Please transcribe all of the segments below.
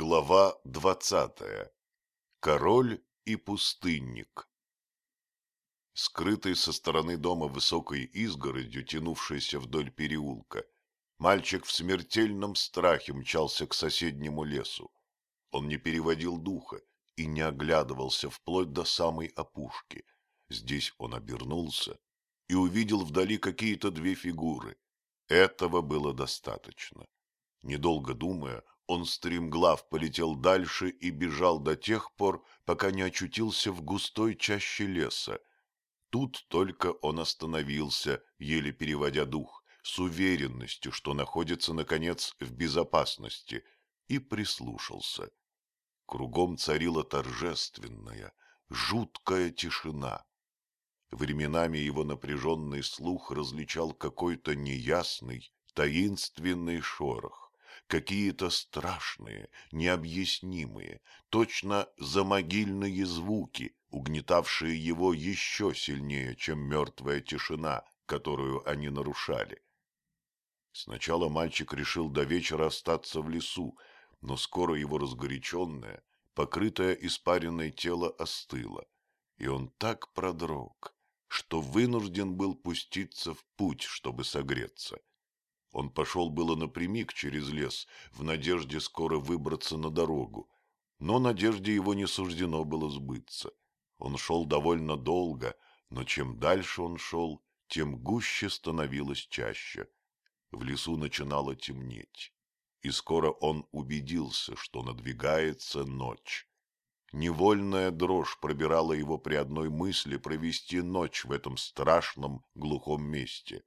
Глава двадцатая. Король и пустынник. Скрытый со стороны дома высокой изгородью, тянувшейся вдоль переулка, мальчик в смертельном страхе мчался к соседнему лесу. Он не переводил духа и не оглядывался вплоть до самой опушки. Здесь он обернулся и увидел вдали какие-то две фигуры. Этого было достаточно. Недолго думая, он стремглав полетел дальше и бежал до тех пор, пока не очутился в густой чаще леса. Тут только он остановился, еле переводя дух, с уверенностью, что находится, наконец, в безопасности, и прислушался. Кругом царила торжественная, жуткая тишина. Временами его напряженный слух различал какой-то неясный, таинственный шорох какие-то страшные, необъяснимые, точно замогильные звуки, угнетавшие его еще сильнее, чем мертвая тишина, которую они нарушали. Сначала мальчик решил до вечера остаться в лесу, но скоро его разгоряченное, покрытое испаренное тело остыло, и он так продрог, что вынужден был пуститься в путь, чтобы согреться. Он пошел было напрямик через лес, в надежде скоро выбраться на дорогу. Но надежде его не суждено было сбыться. Он шел довольно долго, но чем дальше он шел, тем гуще становилось чаще. В лесу начинало темнеть, и скоро он убедился, что надвигается ночь. Невольная дрожь пробирала его при одной мысли провести ночь в этом страшном глухом месте.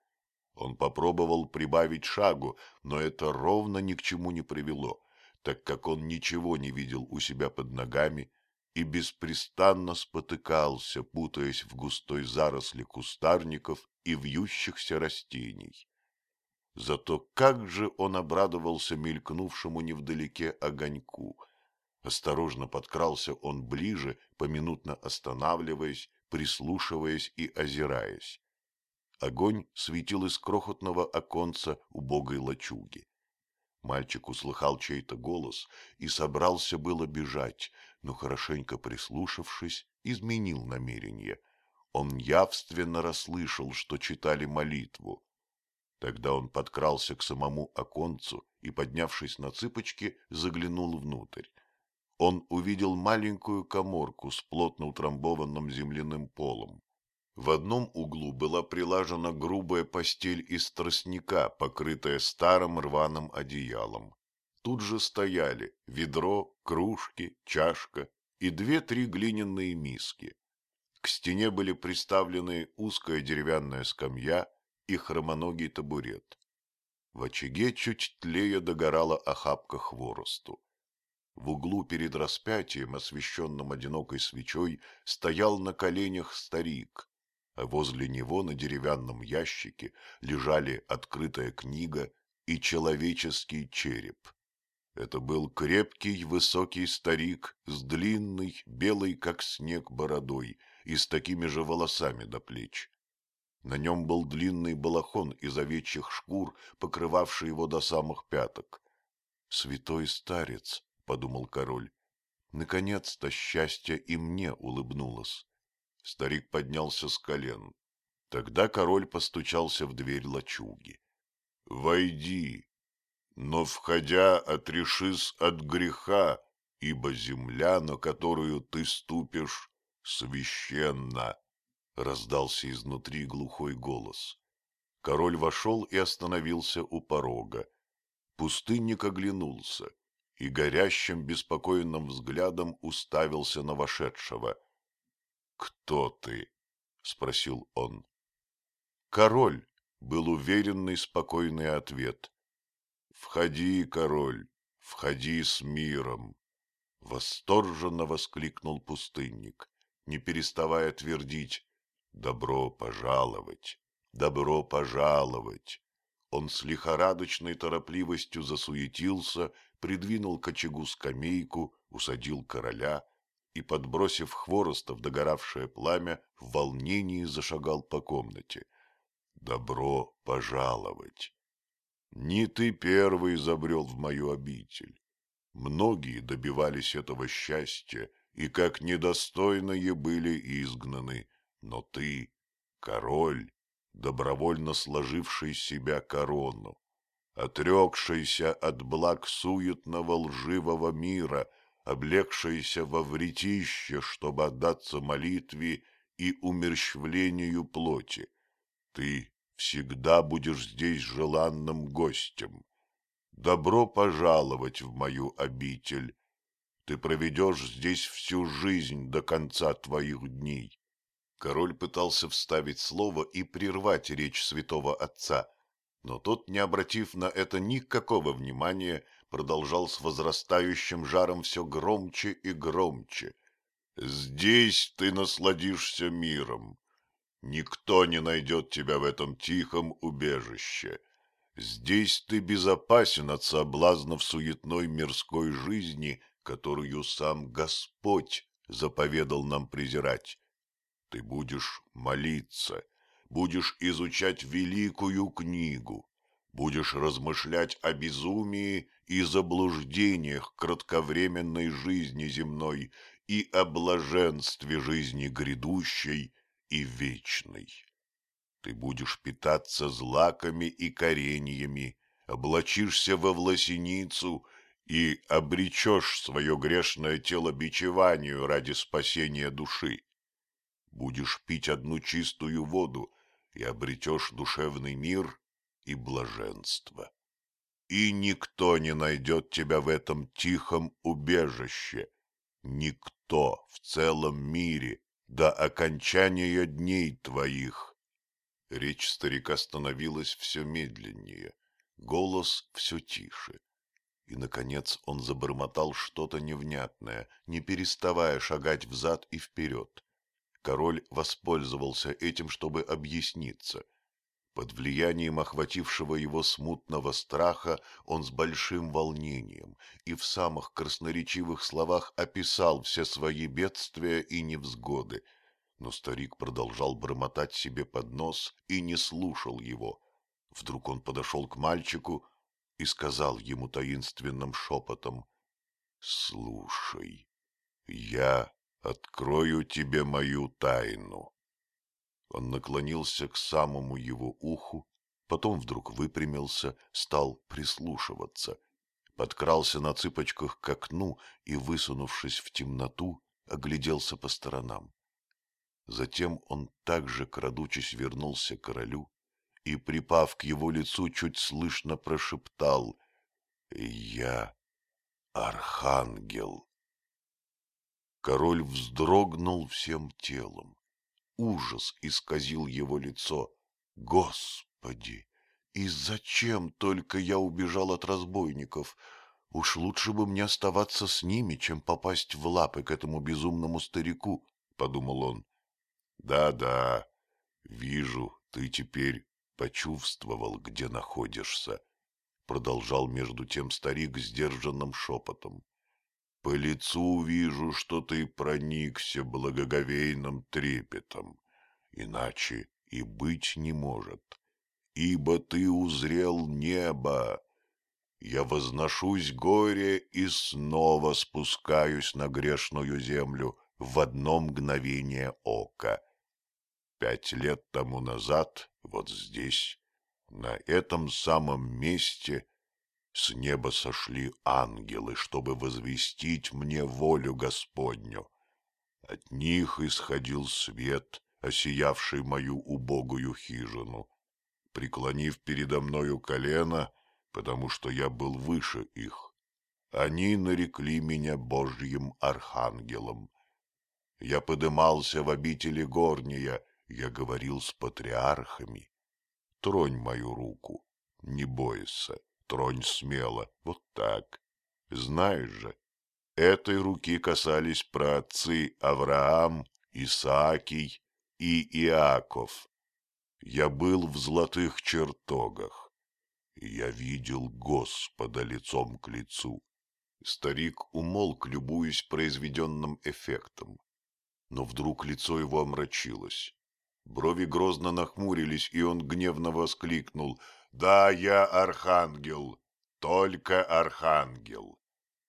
Он попробовал прибавить шагу, но это ровно ни к чему не привело, так как он ничего не видел у себя под ногами и беспрестанно спотыкался, путаясь в густой заросли кустарников и вьющихся растений. Зато как же он обрадовался мелькнувшему невдалеке огоньку. Осторожно подкрался он ближе, поминутно останавливаясь, прислушиваясь и озираясь. Огонь светил из крохотного оконца убогой лачуги. Мальчик услыхал чей-то голос и собрался было бежать, но, хорошенько прислушавшись, изменил намерение. Он явственно расслышал, что читали молитву. Тогда он подкрался к самому оконцу и, поднявшись на цыпочки, заглянул внутрь. Он увидел маленькую коморку с плотно утрамбованным земляным полом. В одном углу была прилажена грубая постель из тростника, покрытая старым рваным одеялом. Тут же стояли ведро, кружки, чашка и две-три глиняные миски. К стене были приставлены узкая деревянная скамья и хромоногий табурет. В очаге чуть тлея догорала охапка хворосту. В углу перед распятием, освещенным одинокой свечой, стоял на коленях старик а возле него на деревянном ящике лежали открытая книга и человеческий череп. Это был крепкий высокий старик с длинной, белой как снег бородой и с такими же волосами до плеч. На нем был длинный балахон из овечьих шкур, покрывавший его до самых пяток. «Святой старец», — подумал король, — «наконец-то счастье и мне улыбнулось». Старик поднялся с колен. Тогда король постучался в дверь лачуги. — Войди, но, входя, отрешись от греха, ибо земля, на которую ты ступишь, священна. Раздался изнутри глухой голос. Король вошел и остановился у порога. Пустынник оглянулся и горящим беспокойным взглядом уставился на вошедшего — «Кто ты?» — спросил он. «Король», — был уверенный, спокойный ответ. «Входи, король, входи с миром!» Восторженно воскликнул пустынник, не переставая твердить «Добро пожаловать! Добро пожаловать!» Он с лихорадочной торопливостью засуетился, придвинул к очагу скамейку, усадил короля и, подбросив хвороста в догоравшее пламя, в волнении зашагал по комнате. «Добро пожаловать! Не ты первый забрел в мою обитель. Многие добивались этого счастья и как недостойные были изгнаны, но ты, король, добровольно сложивший себя корону, отрекшийся от благ суетного лживого мира, облегшийся во вретище, чтобы отдаться молитве и умерщвлению плоти. Ты всегда будешь здесь желанным гостем. Добро пожаловать в мою обитель. Ты проведешь здесь всю жизнь до конца твоих дней. Король пытался вставить слово и прервать речь святого отца, но тот, не обратив на это никакого внимания, продолжал с возрастающим жаром все громче и громче. «Здесь ты насладишься миром. Никто не найдет тебя в этом тихом убежище. Здесь ты безопасен от соблазнов суетной мирской жизни, которую сам Господь заповедал нам презирать. Ты будешь молиться, будешь изучать великую книгу, будешь размышлять о безумии и заблуждениях кратковременной жизни земной и о блаженстве жизни грядущей и вечной. Ты будешь питаться злаками и кореньями, облачишься во власеницу и обречешь свое грешное тело бичеванию ради спасения души. Будешь пить одну чистую воду и обретешь душевный мир и блаженство. И никто не найдет тебя в этом тихом убежище, никто в целом мире до окончания дней твоих. Речь старика становилась все медленнее, голос все тише. И, наконец, он забормотал что-то невнятное, не переставая шагать взад и вперед. Король воспользовался этим, чтобы объясниться. Под влиянием охватившего его смутного страха он с большим волнением и в самых красноречивых словах описал все свои бедствия и невзгоды — но старик продолжал бормотать себе под нос и не слушал его. Вдруг он подошел к мальчику и сказал ему таинственным шепотом, «Слушай, я открою тебе мою тайну». Он наклонился к самому его уху, потом вдруг выпрямился, стал прислушиваться, подкрался на цыпочках к окну и, высунувшись в темноту, огляделся по сторонам. Затем он также, крадучись, вернулся к королю и, припав к его лицу, чуть слышно прошептал «Я архангел». Король вздрогнул всем телом. Ужас исказил его лицо. «Господи! И зачем только я убежал от разбойников? Уж лучше бы мне оставаться с ними, чем попасть в лапы к этому безумному старику», — подумал он. Да-да, вижу, ты теперь почувствовал, где находишься, продолжал между тем старик сдержанным шепотом. По лицу вижу, что ты проникся благоговейным трепетом, иначе и быть не может, ибо ты узрел небо. Я возношусь горе и снова спускаюсь на грешную землю в одно мгновение ока. Пять лет тому назад, вот здесь, на этом самом месте, с неба сошли ангелы, чтобы возвестить мне волю Господню. От них исходил свет, осиявший мою убогую хижину. Преклонив передо мною колено, потому что я был выше их, они нарекли меня Божьим архангелом. Я подымался в обители горния, я говорил с патриархами. Тронь мою руку, не бойся, тронь смело, вот так. Знаешь же, этой руки касались праотцы Авраам, Исаакий и Иаков. Я был в золотых чертогах, я видел Господа лицом к лицу. Старик умолк, любуясь произведенным эффектом. Но вдруг лицо его омрачилось. Брови грозно нахмурились, и он гневно воскликнул. «Да, я архангел, только архангел.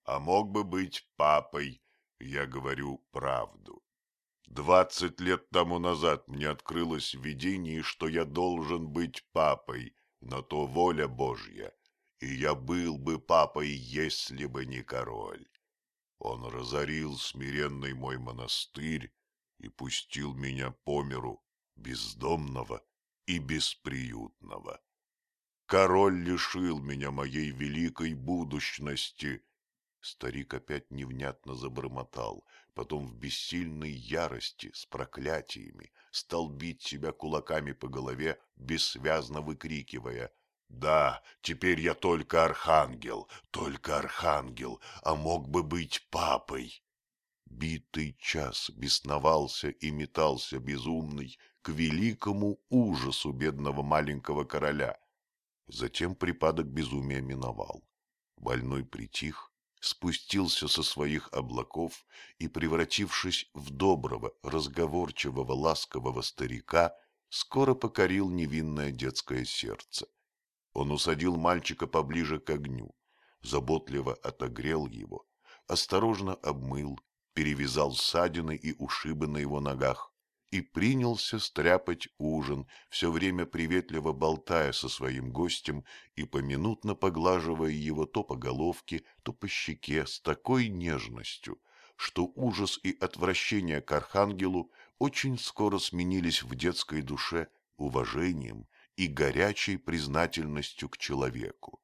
а мог бы быть папой, я говорю правду. Двадцать лет тому назад мне открылось видение, что я должен быть папой, на то воля Божья, и я был бы папой, если бы не король. Он разорил смиренный мой монастырь и пустил меня по миру бездомного и бесприютного. Король лишил меня моей великой будущности. Старик опять невнятно забормотал, потом в бессильной ярости, с проклятиями, стал бить себя кулаками по голове, бессвязно выкрикивая — да, теперь я только архангел, только архангел, а мог бы быть папой. Битый час бесновался и метался безумный к великому ужасу бедного маленького короля. Затем припадок безумия миновал. Больной притих, спустился со своих облаков и, превратившись в доброго, разговорчивого, ласкового старика, скоро покорил невинное детское сердце. Он усадил мальчика поближе к огню, заботливо отогрел его, осторожно обмыл, перевязал ссадины и ушибы на его ногах и принялся стряпать ужин, все время приветливо болтая со своим гостем и поминутно поглаживая его то по головке, то по щеке с такой нежностью, что ужас и отвращение к архангелу очень скоро сменились в детской душе уважением и горячей признательностью к человеку.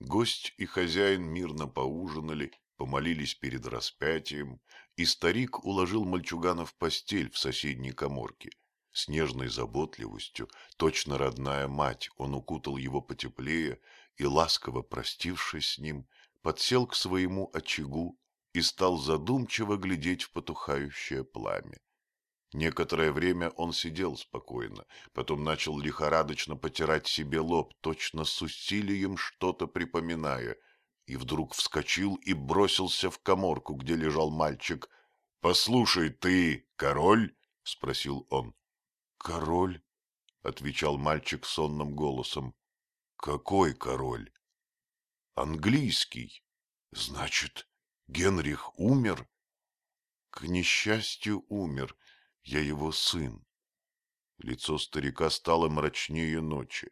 Гость и хозяин мирно поужинали, помолились перед распятием, и старик уложил мальчугана в постель в соседней коморке. С нежной заботливостью, точно родная мать, он укутал его потеплее и, ласково простившись с ним, подсел к своему очагу и стал задумчиво глядеть в потухающее пламя. Некоторое время он сидел спокойно, потом начал лихорадочно потирать себе лоб, точно с усилием что-то припоминая, и вдруг вскочил и бросился в коморку, где лежал мальчик. — Послушай, ты король? — спросил он. — Король? — отвечал мальчик сонным голосом. — Какой король? — Английский. — Значит, Генрих умер? — К несчастью, умер. — я его сын. Лицо старика стало мрачнее ночи.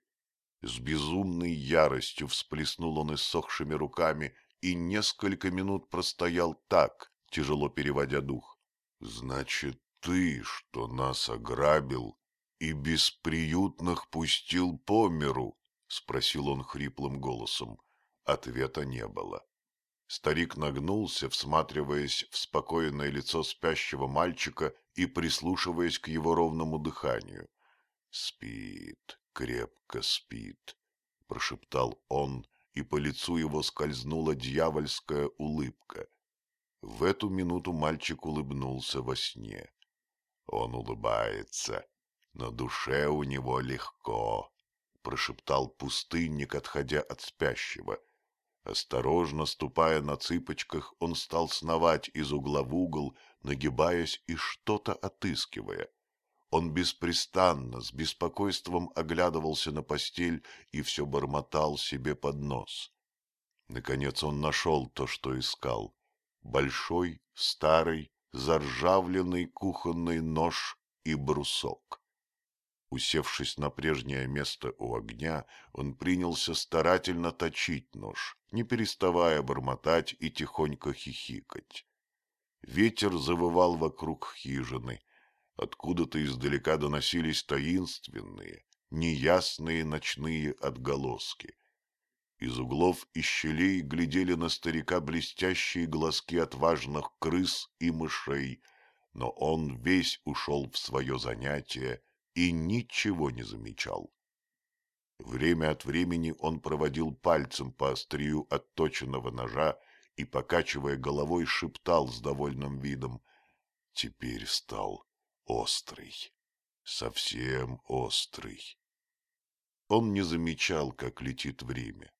С безумной яростью всплеснул он иссохшими руками и несколько минут простоял так, тяжело переводя дух. — Значит, ты, что нас ограбил и бесприютных пустил по миру? — спросил он хриплым голосом. Ответа не было. Старик нагнулся, всматриваясь в спокойное лицо спящего мальчика и прислушиваясь к его ровному дыханию. «Спит, крепко спит», — прошептал он, и по лицу его скользнула дьявольская улыбка. В эту минуту мальчик улыбнулся во сне. Он улыбается, но душе у него легко, — прошептал пустынник, отходя от спящего — Осторожно ступая на цыпочках, он стал сновать из угла в угол, нагибаясь и что-то отыскивая. Он беспрестанно, с беспокойством оглядывался на постель и все бормотал себе под нос. Наконец он нашел то, что искал. Большой, старый, заржавленный кухонный нож и брусок. Усевшись на прежнее место у огня, он принялся старательно точить нож, не переставая бормотать и тихонько хихикать. Ветер завывал вокруг хижины. Откуда-то издалека доносились таинственные, неясные ночные отголоски. Из углов и щелей глядели на старика блестящие глазки отважных крыс и мышей, но он весь ушел в свое занятие и ничего не замечал. Время от времени он проводил пальцем по острию отточенного ножа и, покачивая головой, шептал с довольным видом. Теперь стал острый, совсем острый. Он не замечал, как летит время,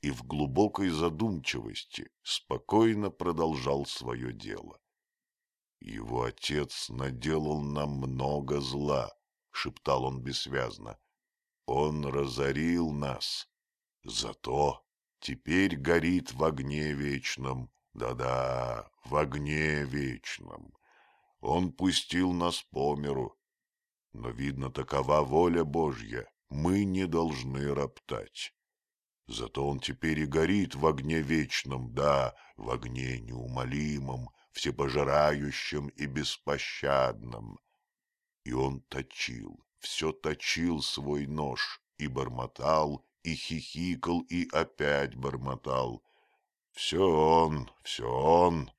и в глубокой задумчивости спокойно продолжал свое дело. Его отец наделал нам много зла, — шептал он бессвязно. «Он разорил нас, зато теперь горит в огне вечном Да-да, в огне вечном. Он пустил нас по миру. Но, видно, такова воля Божья, мы не должны роптать. Зато он теперь и горит в огне вечном, да, в огне неумолимом, всепожирающем и беспощадном. И он точил, все точил свой нож, и бормотал, и хихикал, и опять бормотал. Все он, все он,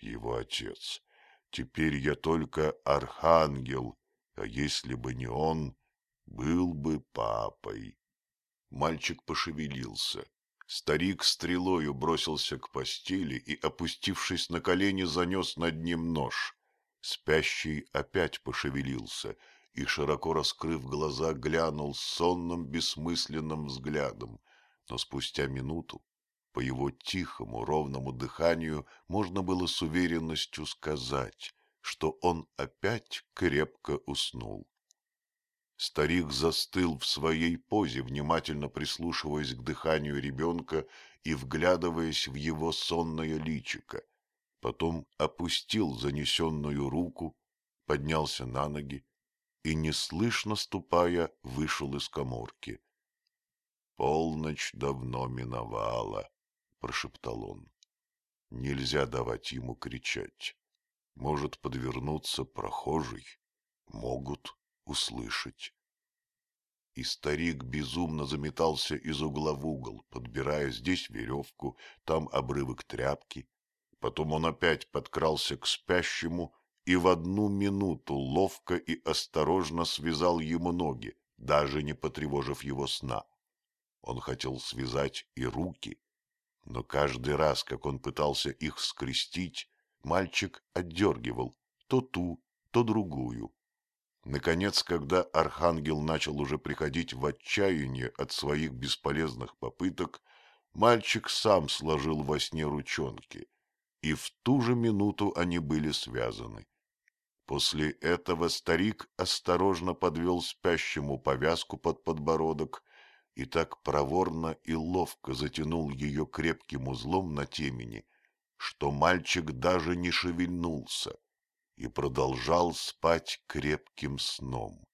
его отец. Теперь я только архангел, а если бы не он, был бы папой. Мальчик пошевелился. Старик стрелою бросился к постели и, опустившись на колени, занес над ним нож. Спящий опять пошевелился и, широко раскрыв глаза, глянул сонным бессмысленным взглядом, но спустя минуту по его тихому, ровному дыханию можно было с уверенностью сказать, что он опять крепко уснул. Старик застыл в своей позе, внимательно прислушиваясь к дыханию ребенка и вглядываясь в его сонное личико. Потом опустил занесенную руку, поднялся на ноги и, неслышно ступая, вышел из коморки. Полночь давно миновала прошептал он. Нельзя давать ему кричать. Может подвернуться прохожий, могут услышать. И старик безумно заметался из угла в угол, подбирая здесь веревку, там обрывок тряпки. Потом он опять подкрался к спящему и в одну минуту ловко и осторожно связал ему ноги, даже не потревожив его сна. Он хотел связать и руки, но каждый раз, как он пытался их скрестить, мальчик отдергивал то ту, то другую. Наконец, когда архангел начал уже приходить в отчаяние от своих бесполезных попыток, мальчик сам сложил во сне ручонки, и в ту же минуту они были связаны. После этого старик осторожно подвел спящему повязку под подбородок и так проворно и ловко затянул ее крепким узлом на темени, что мальчик даже не шевельнулся и продолжал спать крепким сном.